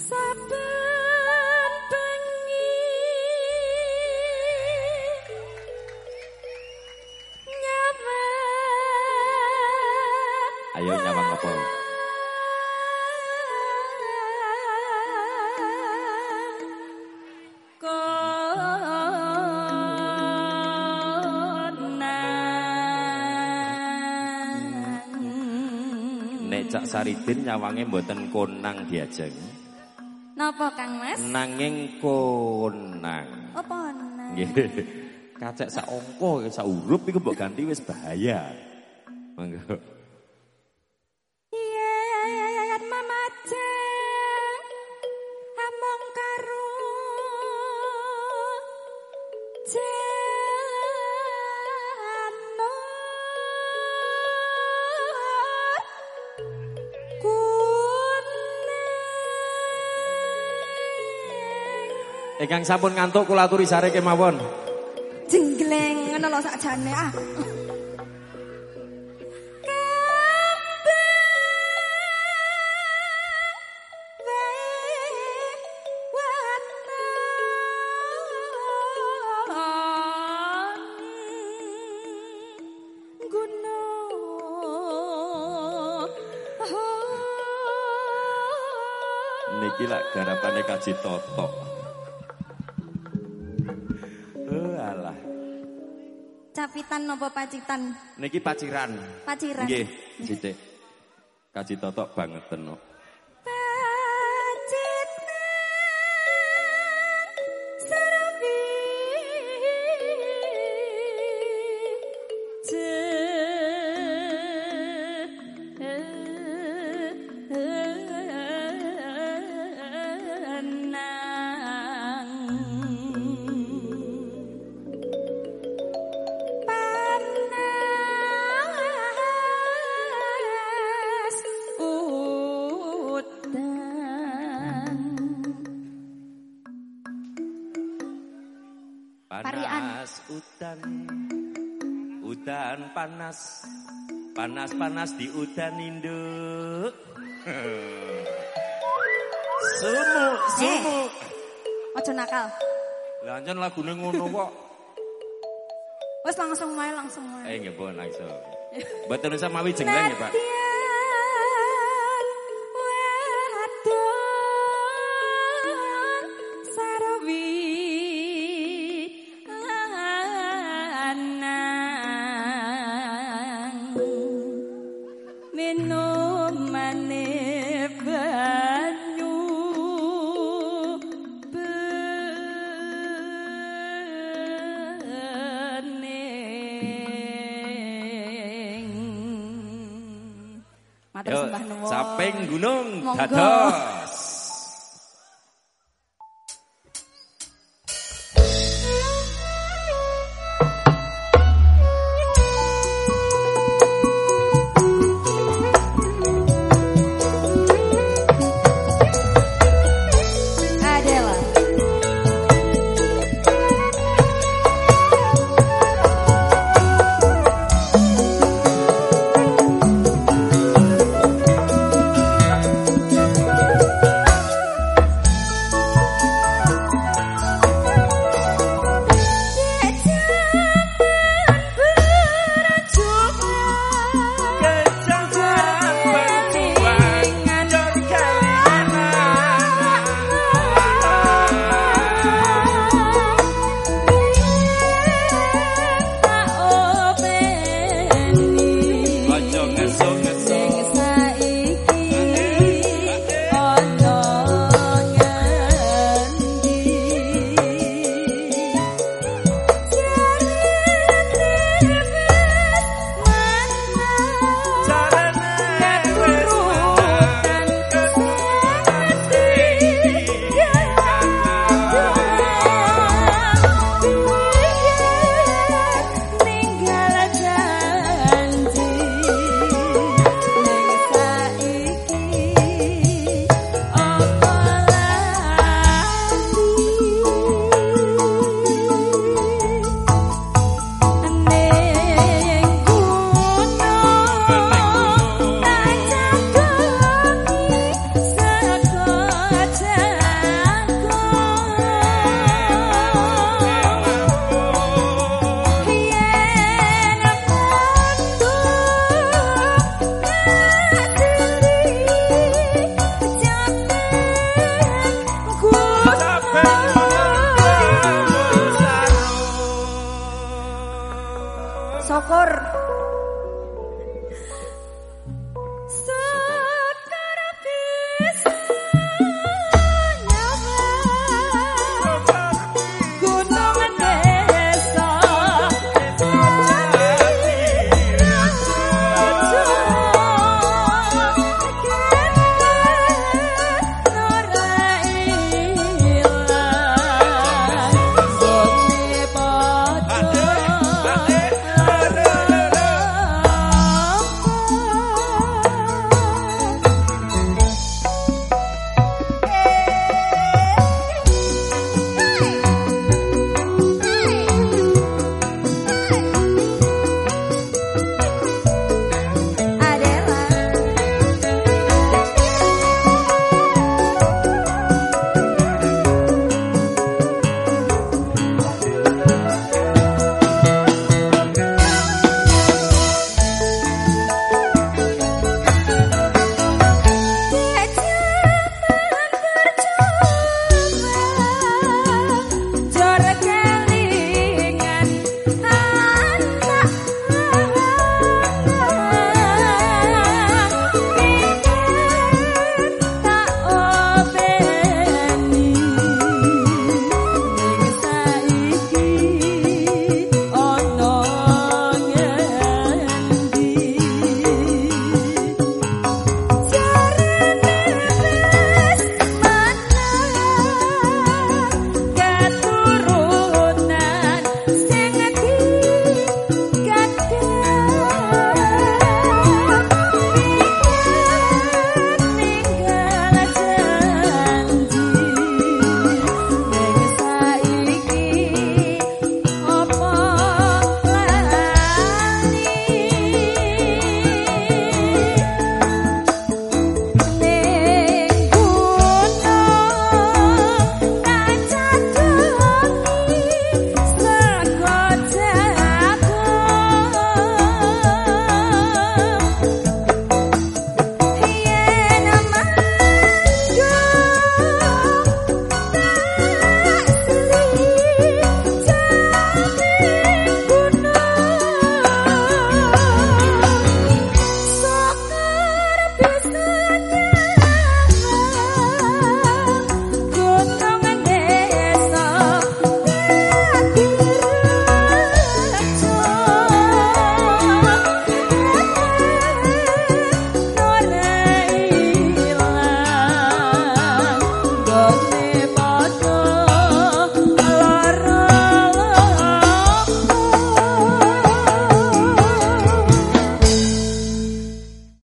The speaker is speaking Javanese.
Saben bengi nyawang Ayo nyawang apa? Nek Cak Saridin nyawange mboten konang diajeng. Napa Kang Mas? Nanging konang. Apa nang? Nggih. Kacek sak angka sak huruf iku mbok ganti wis bahaya. Monggo. Among karo jano Ingkang sampun ngantuk kula aturi sare kemawon. jenggleng ngono lho sakjane ah Niki lak garapane kaji totok. Capitan nopo pacitan? Niki paciran. Paciran. Nggih, sithik. Kaji totok banget no. Udan. Panas. Panas-panas di udan induk. Sumu, sumu. ojo nakal Lanjut lagune ngono kok. wes langsung main langsung main Eh nggih pun langsung. Mboten usah mawi jengleng ya, Pak. Matur sembah nuwun. saping gunung dadah.